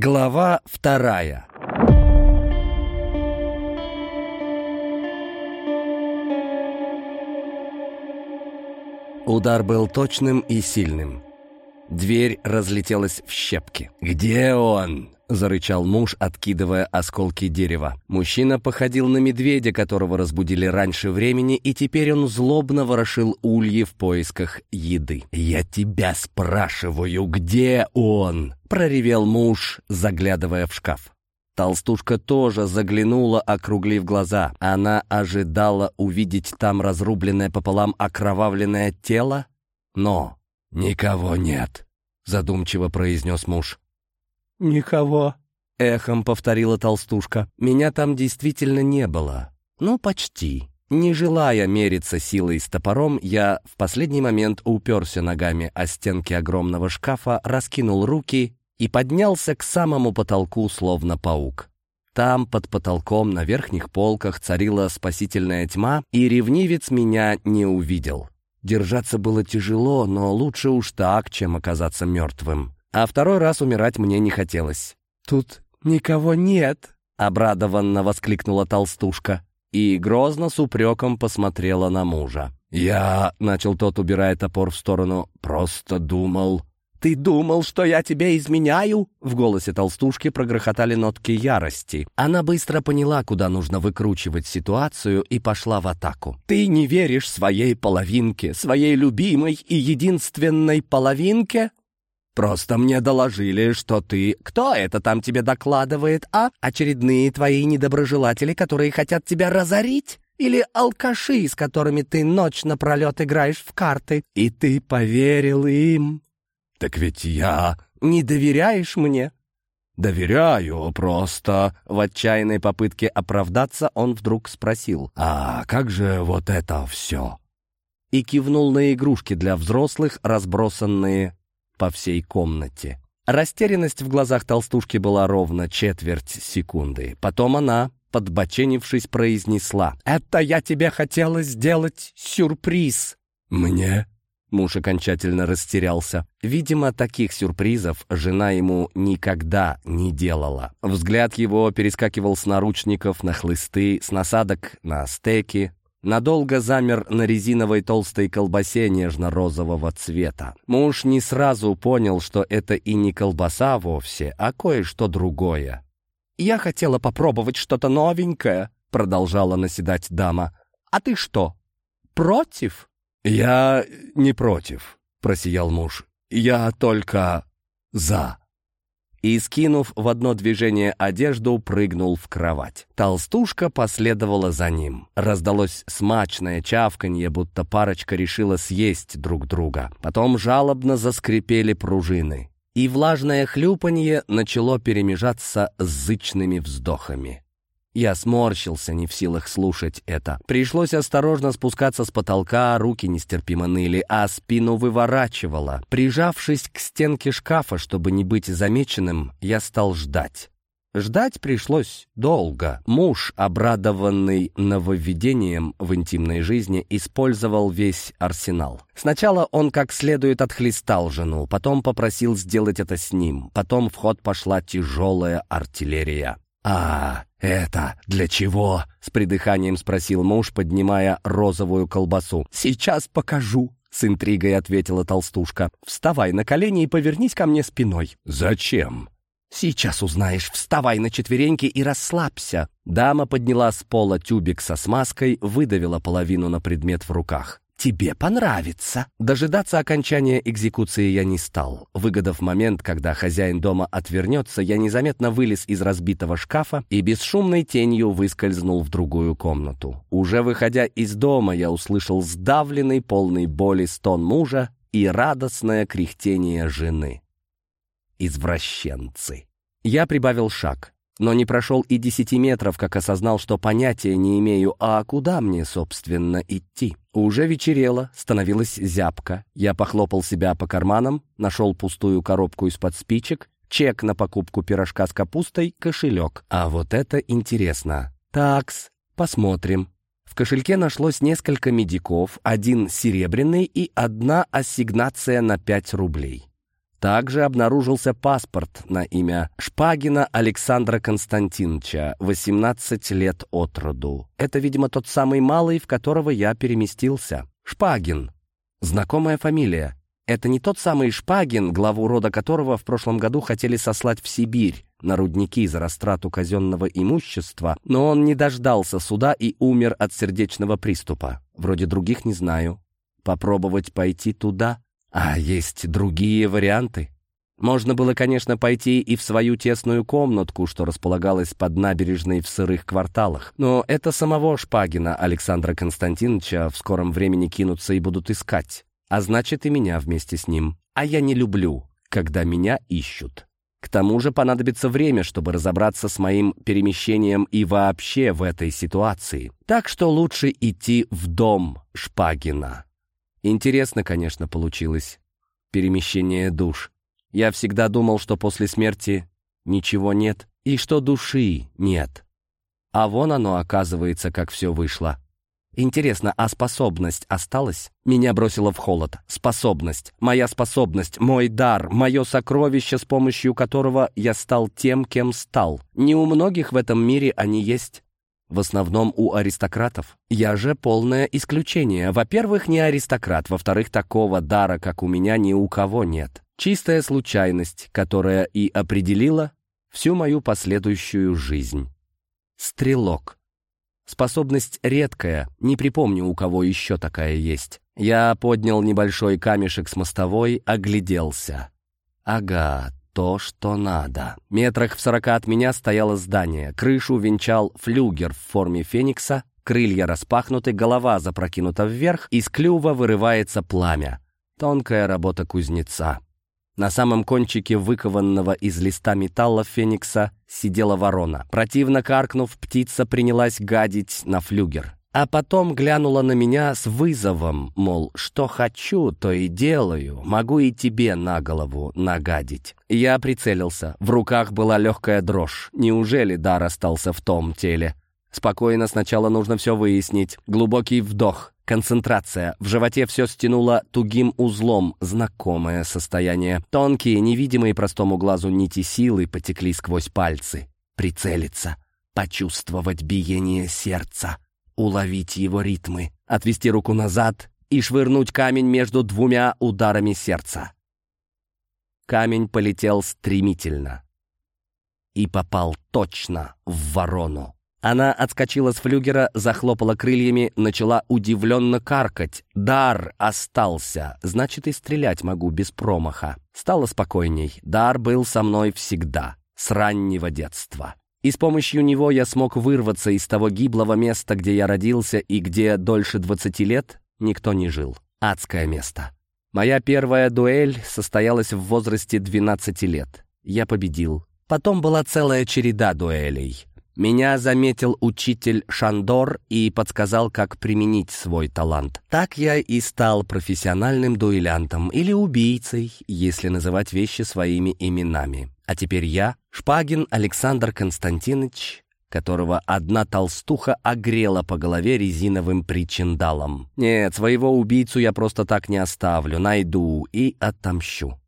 Глава вторая Удар был точным и сильным. Дверь разлетелась в щепки. «Где он?» — зарычал муж, откидывая осколки дерева. Мужчина походил на медведя, которого разбудили раньше времени, и теперь он злобно ворошил ульи в поисках еды. «Я тебя спрашиваю, где он?» — проревел муж, заглядывая в шкаф. Толстушка тоже заглянула, округлив глаза. Она ожидала увидеть там разрубленное пополам окровавленное тело, но никого нет, задумчиво произнес муж. «Никого», — эхом повторила толстушка. «Меня там действительно не было. Ну, почти». Не желая мериться силой с топором, я в последний момент уперся ногами о стенки огромного шкафа, раскинул руки и поднялся к самому потолку, словно паук. Там, под потолком, на верхних полках царила спасительная тьма, и ревнивец меня не увидел. Держаться было тяжело, но лучше уж так, чем оказаться мертвым а второй раз умирать мне не хотелось. «Тут никого нет», — обрадованно воскликнула толстушка и грозно с упреком посмотрела на мужа. «Я...» — начал тот, убирая топор в сторону. «Просто думал...» «Ты думал, что я тебе изменяю?» В голосе толстушки прогрохотали нотки ярости. Она быстро поняла, куда нужно выкручивать ситуацию, и пошла в атаку. «Ты не веришь своей половинке, своей любимой и единственной половинке?» Просто мне доложили, что ты... Кто это там тебе докладывает, а? Очередные твои недоброжелатели, которые хотят тебя разорить? Или алкаши, с которыми ты ночь напролет играешь в карты? И ты поверил им? Так ведь я... Не доверяешь мне? «Доверяю, просто...» В отчаянной попытке оправдаться он вдруг спросил. «А как же вот это все?» И кивнул на игрушки для взрослых, разбросанные по всей комнате. Растерянность в глазах толстушки была ровно четверть секунды. Потом она, подбоченившись, произнесла. «Это я тебе хотела сделать сюрприз!» «Мне?» Муж окончательно растерялся. Видимо, таких сюрпризов жена ему никогда не делала. Взгляд его перескакивал с наручников на хлысты, с насадок на стеки, надолго замер на резиновой толстой колбасе нежно-розового цвета. Муж не сразу понял, что это и не колбаса вовсе, а кое-что другое. «Я хотела попробовать что-то новенькое», — продолжала наседать дама. «А ты что, против?» «Я не против», — просиял муж. «Я только за» и, скинув в одно движение одежду, прыгнул в кровать. Толстушка последовала за ним. Раздалось смачное чавканье, будто парочка решила съесть друг друга. Потом жалобно заскрипели пружины. И влажное хлюпанье начало перемежаться с зычными вздохами. Я сморщился, не в силах слушать это. Пришлось осторожно спускаться с потолка, руки нестерпимо ныли, а спину выворачивало. Прижавшись к стенке шкафа, чтобы не быть замеченным, я стал ждать. Ждать пришлось долго. Муж, обрадованный нововведением в интимной жизни, использовал весь арсенал. Сначала он как следует отхлестал жену, потом попросил сделать это с ним. Потом в ход пошла тяжелая артиллерия. «А, это для чего?» — с придыханием спросил муж, поднимая розовую колбасу. «Сейчас покажу», — с интригой ответила толстушка. «Вставай на колени и повернись ко мне спиной». «Зачем?» «Сейчас узнаешь. Вставай на четвереньки и расслабься». Дама подняла с пола тюбик со смазкой, выдавила половину на предмет в руках тебе понравится». Дожидаться окончания экзекуции я не стал. Выгодав момент, когда хозяин дома отвернется, я незаметно вылез из разбитого шкафа и бесшумной тенью выскользнул в другую комнату. Уже выходя из дома, я услышал сдавленный, полный боли стон мужа и радостное кряхтение жены. Извращенцы. Я прибавил шаг но не прошел и десяти метров, как осознал, что понятия не имею, а куда мне, собственно, идти. Уже вечерело, становилась зябко. Я похлопал себя по карманам, нашел пустую коробку из-под спичек, чек на покупку пирожка с капустой, кошелек. А вот это интересно. Такс, посмотрим. В кошельке нашлось несколько медиков, один серебряный и одна ассигнация на пять рублей. Также обнаружился паспорт на имя Шпагина Александра Константиновича, 18 лет от роду. Это, видимо, тот самый малый, в которого я переместился. Шпагин. Знакомая фамилия. Это не тот самый Шпагин, главу рода которого в прошлом году хотели сослать в Сибирь на рудники за растрату казенного имущества, но он не дождался суда и умер от сердечного приступа. Вроде других не знаю. Попробовать пойти туда? А есть другие варианты. Можно было, конечно, пойти и в свою тесную комнатку, что располагалась под набережной в сырых кварталах. Но это самого Шпагина Александра Константиновича в скором времени кинутся и будут искать. А значит, и меня вместе с ним. А я не люблю, когда меня ищут. К тому же понадобится время, чтобы разобраться с моим перемещением и вообще в этой ситуации. Так что лучше идти в дом Шпагина. Интересно, конечно, получилось. Перемещение душ. Я всегда думал, что после смерти ничего нет, и что души нет. А вон оно, оказывается, как все вышло. Интересно, а способность осталась? Меня бросило в холод. Способность. Моя способность, мой дар, мое сокровище, с помощью которого я стал тем, кем стал. Не у многих в этом мире они есть. В основном у аристократов. Я же полное исключение. Во-первых, не аристократ. Во-вторых, такого дара, как у меня, ни у кого нет. Чистая случайность, которая и определила всю мою последующую жизнь. Стрелок. Способность редкая, не припомню, у кого еще такая есть. Я поднял небольшой камешек с мостовой, огляделся. Ага, то, что надо. Метрах в сорока от меня стояло здание. Крышу венчал флюгер в форме феникса, крылья распахнуты, голова запрокинута вверх, из клюва вырывается пламя. Тонкая работа кузнеца. На самом кончике выкованного из листа металла феникса сидела ворона. Противно каркнув, птица принялась гадить на флюгер. А потом глянула на меня с вызовом, мол, что хочу, то и делаю, могу и тебе на голову нагадить. Я прицелился, в руках была легкая дрожь. Неужели дар остался в том теле? Спокойно, сначала нужно все выяснить. Глубокий вдох, концентрация. В животе все стянуло тугим узлом, знакомое состояние. Тонкие, невидимые простому глазу нити силы потекли сквозь пальцы. Прицелиться, почувствовать биение сердца уловить его ритмы, отвести руку назад и швырнуть камень между двумя ударами сердца. Камень полетел стремительно и попал точно в ворону. Она отскочила с флюгера, захлопала крыльями, начала удивленно каркать. Дар остался, значит и стрелять могу без промаха. Стало спокойней. Дар был со мной всегда, с раннего детства. И с помощью него я смог вырваться из того гиблого места, где я родился и где дольше 20 лет никто не жил. Адское место. Моя первая дуэль состоялась в возрасте 12 лет. Я победил. Потом была целая череда дуэлей. Меня заметил учитель Шандор и подсказал, как применить свой талант. Так я и стал профессиональным дуэлянтом или убийцей, если называть вещи своими именами. А теперь я, Шпагин Александр Константинович, которого одна толстуха огрела по голове резиновым причиндалом. Нет, своего убийцу я просто так не оставлю, найду и отомщу.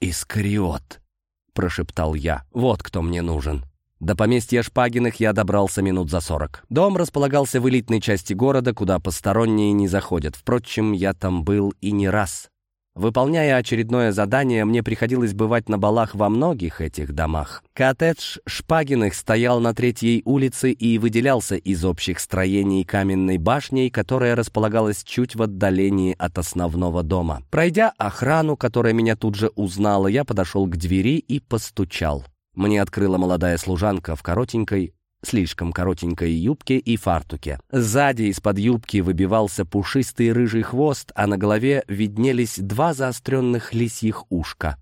«Искариот», — прошептал я, — «вот кто мне нужен». До поместья Шпагиных я добрался минут за сорок. Дом располагался в элитной части города, куда посторонние не заходят. Впрочем, я там был и не раз. Выполняя очередное задание, мне приходилось бывать на балах во многих этих домах. Коттедж Шпагиных стоял на третьей улице и выделялся из общих строений каменной башней, которая располагалась чуть в отдалении от основного дома. Пройдя охрану, которая меня тут же узнала, я подошел к двери и постучал. Мне открыла молодая служанка в коротенькой, слишком коротенькой юбке и фартуке. Сзади из-под юбки выбивался пушистый рыжий хвост, а на голове виднелись два заостренных лисьих ушка.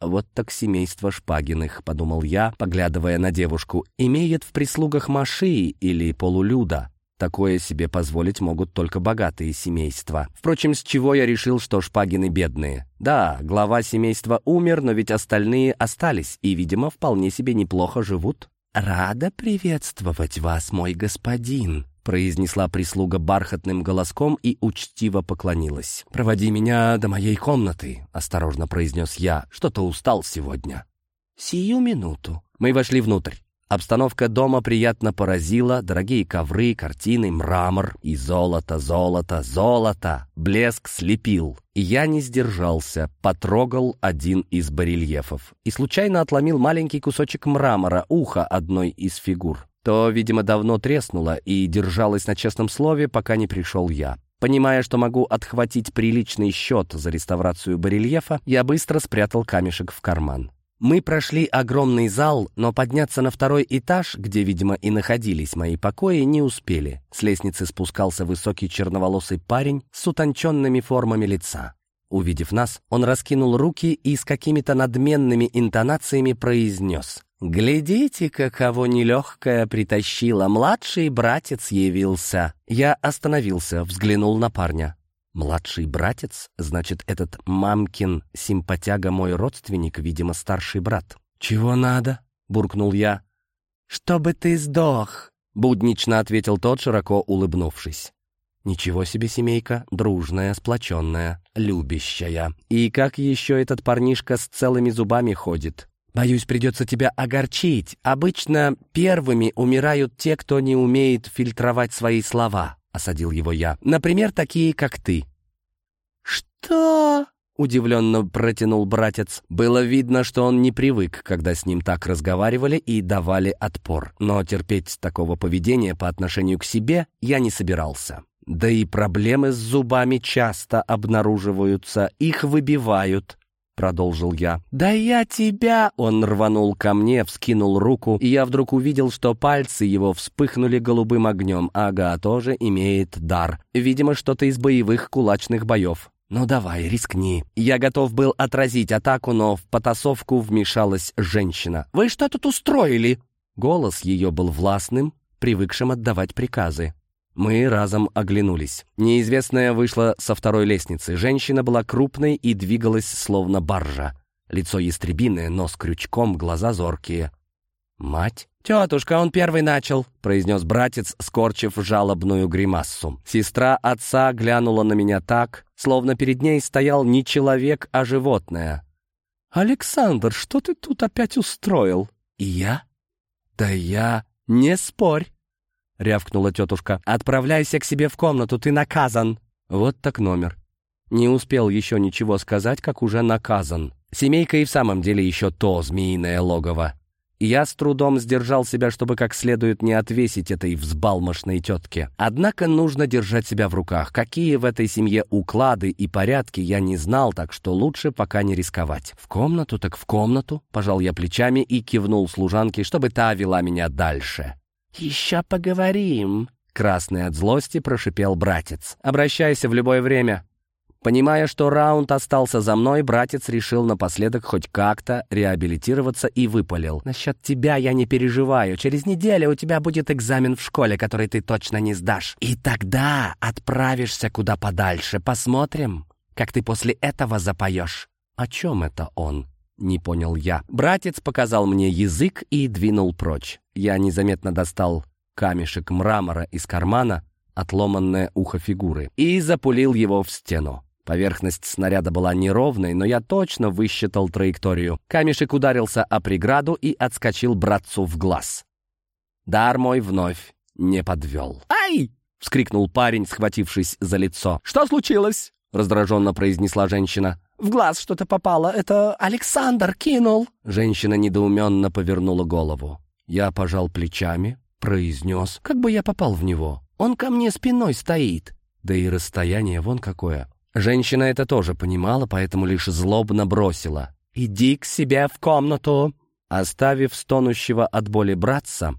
«Вот так семейство Шпагиных», — подумал я, поглядывая на девушку, «имеет в прислугах Маши или полулюда. Такое себе позволить могут только богатые семейства. Впрочем, с чего я решил, что шпагины бедные? Да, глава семейства умер, но ведь остальные остались и, видимо, вполне себе неплохо живут. «Рада приветствовать вас, мой господин», произнесла прислуга бархатным голоском и учтиво поклонилась. «Проводи меня до моей комнаты», — осторожно произнес я. «Что-то устал сегодня». «Сию минуту». Мы вошли внутрь. Обстановка дома приятно поразила. Дорогие ковры, картины, мрамор и золото, золото, золото. Блеск слепил. И я не сдержался, потрогал один из барельефов. И случайно отломил маленький кусочек мрамора, ухо одной из фигур. То, видимо, давно треснуло и держалось на честном слове, пока не пришел я. Понимая, что могу отхватить приличный счет за реставрацию барельефа, я быстро спрятал камешек в карман. Мы прошли огромный зал, но подняться на второй этаж, где, видимо, и находились мои покои, не успели. С лестницы спускался высокий черноволосый парень с утонченными формами лица. Увидев нас, он раскинул руки и с какими-то надменными интонациями произнес «Глядите-ка, кого нелегкая притащила, младший братец явился». Я остановился, взглянул на парня. Младший братец? Значит, этот мамкин симпатяга мой родственник, видимо, старший брат. «Чего надо?» — буркнул я. «Чтобы ты сдох», — буднично ответил тот, широко улыбнувшись. «Ничего себе семейка, дружная, сплоченная, любящая. И как еще этот парнишка с целыми зубами ходит? Боюсь, придется тебя огорчить. Обычно первыми умирают те, кто не умеет фильтровать свои слова». — осадил его я. «Например, такие, как ты». «Что?» — удивленно протянул братец. Было видно, что он не привык, когда с ним так разговаривали и давали отпор. Но терпеть такого поведения по отношению к себе я не собирался. Да и проблемы с зубами часто обнаруживаются, их выбивают. — продолжил я. «Да я тебя!» Он рванул ко мне, вскинул руку, и я вдруг увидел, что пальцы его вспыхнули голубым огнем. Ага, тоже имеет дар. Видимо, что-то из боевых кулачных боев. «Ну давай, рискни». Я готов был отразить атаку, но в потасовку вмешалась женщина. «Вы что тут устроили?» Голос ее был властным, привыкшим отдавать приказы. Мы разом оглянулись. Неизвестная вышла со второй лестницы. Женщина была крупной и двигалась словно баржа. Лицо ястребиное, нос крючком, глаза зоркие. «Мать?» «Тетушка, он первый начал», — произнес братец, скорчив жалобную гримассу. Сестра отца глянула на меня так, словно перед ней стоял не человек, а животное. «Александр, что ты тут опять устроил?» «И я?» «Да я...» «Не спорь!» — рявкнула тетушка. «Отправляйся к себе в комнату, ты наказан!» Вот так номер. Не успел еще ничего сказать, как уже наказан. Семейка и в самом деле еще то змеиное логово. Я с трудом сдержал себя, чтобы как следует не отвесить этой взбалмошной тетке. Однако нужно держать себя в руках. Какие в этой семье уклады и порядки, я не знал, так что лучше пока не рисковать. В комнату так в комнату, пожал я плечами и кивнул служанке, чтобы та вела меня дальше. «Еще поговорим», — красный от злости прошипел братец. «Обращайся в любое время». Понимая, что раунд остался за мной, братец решил напоследок хоть как-то реабилитироваться и выпалил. «Насчет тебя я не переживаю. Через неделю у тебя будет экзамен в школе, который ты точно не сдашь. И тогда отправишься куда подальше. Посмотрим, как ты после этого запоешь». «О чем это он?» Не понял я. Братец показал мне язык и двинул прочь. Я незаметно достал камешек мрамора из кармана, отломанное ухо фигуры, и запулил его в стену. Поверхность снаряда была неровной, но я точно высчитал траекторию. Камешек ударился о преграду и отскочил братцу в глаз. Дар мой вновь не подвел. «Ай!» — вскрикнул парень, схватившись за лицо. «Что случилось?» — раздраженно произнесла женщина. В глаз что-то попало. Это Александр кинул». Женщина недоуменно повернула голову. Я пожал плечами, произнес, как бы я попал в него. Он ко мне спиной стоит. Да и расстояние вон какое. Женщина это тоже понимала, поэтому лишь злобно бросила. «Иди к себе в комнату!» Оставив стонущего от боли братца,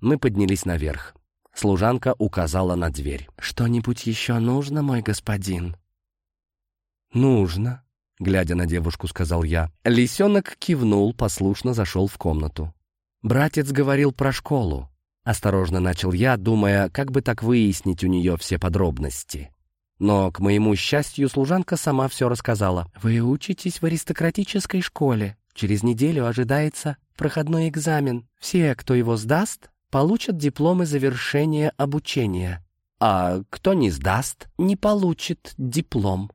мы поднялись наверх. Служанка указала на дверь. «Что-нибудь еще нужно, мой господин?» «Нужно», глядя на девушку, сказал я. Лисенок кивнул, послушно зашел в комнату. Братец говорил про школу. Осторожно начал я, думая, как бы так выяснить у нее все подробности. Но, к моему счастью, служанка сама все рассказала. «Вы учитесь в аристократической школе. Через неделю ожидается проходной экзамен. Все, кто его сдаст, получат дипломы завершения обучения, а кто не сдаст, не получит диплом.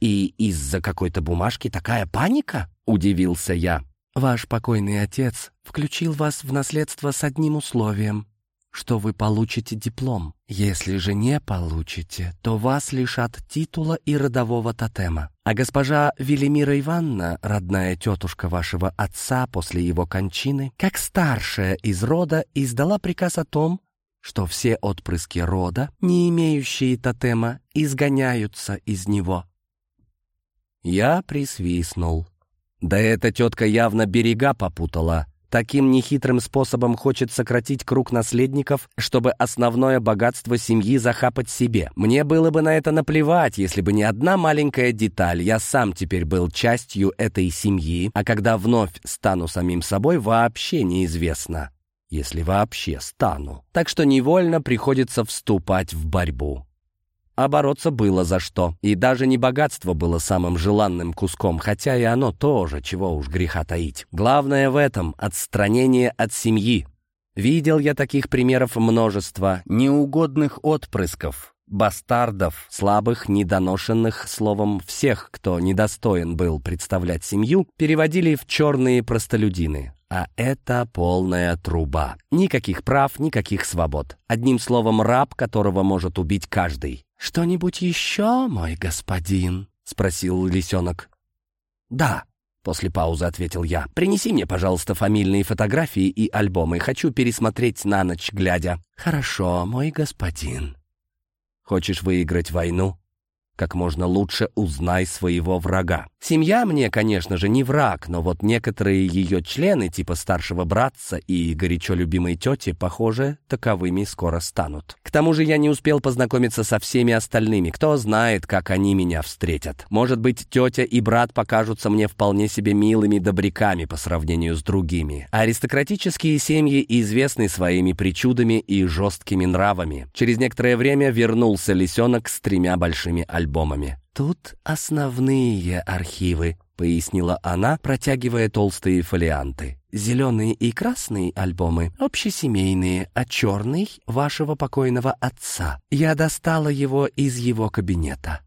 И из-за какой-то бумажки такая паника? Удивился я. Ваш покойный отец включил вас в наследство с одним условием, что вы получите диплом. Если же не получите, то вас лишат титула и родового тотема. А госпожа Велимира Ивановна, родная тетушка вашего отца после его кончины, как старшая из рода, издала приказ о том, что все отпрыски рода, не имеющие тотема, изгоняются из него. Я присвистнул. Да эта тетка явно берега попутала. Таким нехитрым способом хочет сократить круг наследников, чтобы основное богатство семьи захапать себе. Мне было бы на это наплевать, если бы не одна маленькая деталь. Я сам теперь был частью этой семьи, а когда вновь стану самим собой, вообще неизвестно. Если вообще стану. Так что невольно приходится вступать в борьбу. А бороться было за что. И даже не богатство было самым желанным куском, хотя и оно тоже, чего уж греха таить. Главное в этом — отстранение от семьи. Видел я таких примеров множество, неугодных отпрысков, бастардов, слабых, недоношенных, словом, всех, кто недостоин был представлять семью, переводили в черные простолюдины. А это полная труба. Никаких прав, никаких свобод. Одним словом, раб, которого может убить каждый. «Что-нибудь еще, мой господин?» — спросил лисенок. «Да», — после паузы ответил я. «Принеси мне, пожалуйста, фамильные фотографии и альбомы. Хочу пересмотреть на ночь глядя». «Хорошо, мой господин». «Хочешь выиграть войну?» как можно лучше узнай своего врага. Семья мне, конечно же, не враг, но вот некоторые ее члены, типа старшего братца и горячо любимой тети, похоже, таковыми скоро станут. К тому же я не успел познакомиться со всеми остальными. Кто знает, как они меня встретят. Может быть, тетя и брат покажутся мне вполне себе милыми добряками по сравнению с другими. Аристократические семьи известны своими причудами и жесткими нравами. Через некоторое время вернулся лисенок с тремя большими альбомами. «Тут основные архивы», — пояснила она, протягивая толстые фолианты. «Зеленые и красные альбомы — общесемейные, а черный — вашего покойного отца. Я достала его из его кабинета».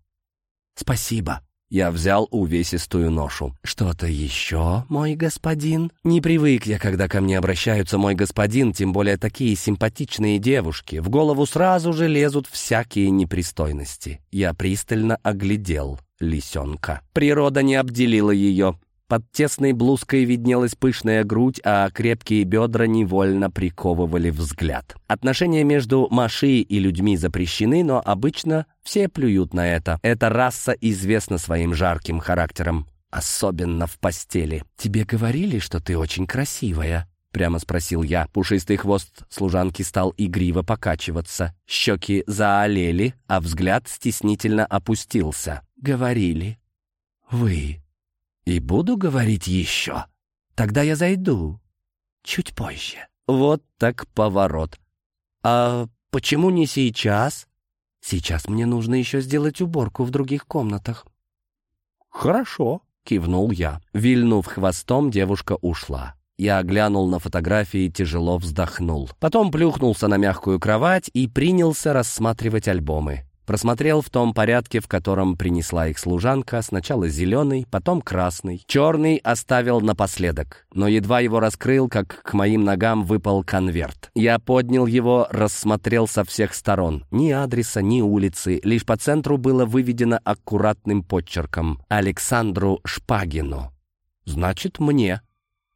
«Спасибо», я взял увесистую ношу. «Что-то еще, мой господин?» Не привык я, когда ко мне обращаются мой господин, тем более такие симпатичные девушки. В голову сразу же лезут всякие непристойности. Я пристально оглядел лисенка. Природа не обделила ее. Под тесной блузкой виднелась пышная грудь, а крепкие бедра невольно приковывали взгляд. Отношения между Маши и людьми запрещены, но обычно все плюют на это. Эта раса известна своим жарким характером, особенно в постели. «Тебе говорили, что ты очень красивая?» Прямо спросил я. Пушистый хвост служанки стал игриво покачиваться. Щеки заолели, а взгляд стеснительно опустился. «Говорили. Вы и буду говорить еще. Тогда я зайду. Чуть позже. Вот так поворот. А почему не сейчас? Сейчас мне нужно еще сделать уборку в других комнатах. Хорошо, кивнул я. Вильнув хвостом, девушка ушла. Я глянул на фотографии и тяжело вздохнул. Потом плюхнулся на мягкую кровать и принялся рассматривать альбомы. Просмотрел в том порядке, в котором принесла их служанка, сначала зеленый, потом красный. Черный оставил напоследок, но едва его раскрыл, как к моим ногам выпал конверт. Я поднял его, рассмотрел со всех сторон. Ни адреса, ни улицы, лишь по центру было выведено аккуратным подчерком «Александру Шпагину». «Значит, мне».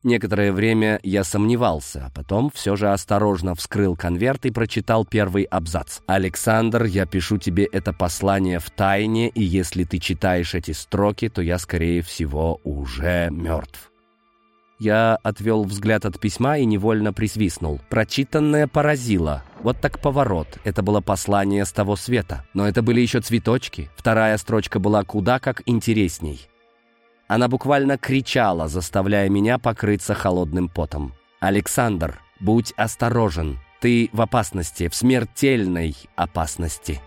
Некоторое время я сомневался, а потом все же осторожно вскрыл конверт и прочитал первый абзац. «Александр, я пишу тебе это послание в тайне, и если ты читаешь эти строки, то я, скорее всего, уже мертв». Я отвел взгляд от письма и невольно присвистнул. Прочитанное поразило. Вот так поворот. Это было послание с того света. Но это были еще цветочки. Вторая строчка была куда как интересней. Она буквально кричала, заставляя меня покрыться холодным потом. «Александр, будь осторожен. Ты в опасности, в смертельной опасности».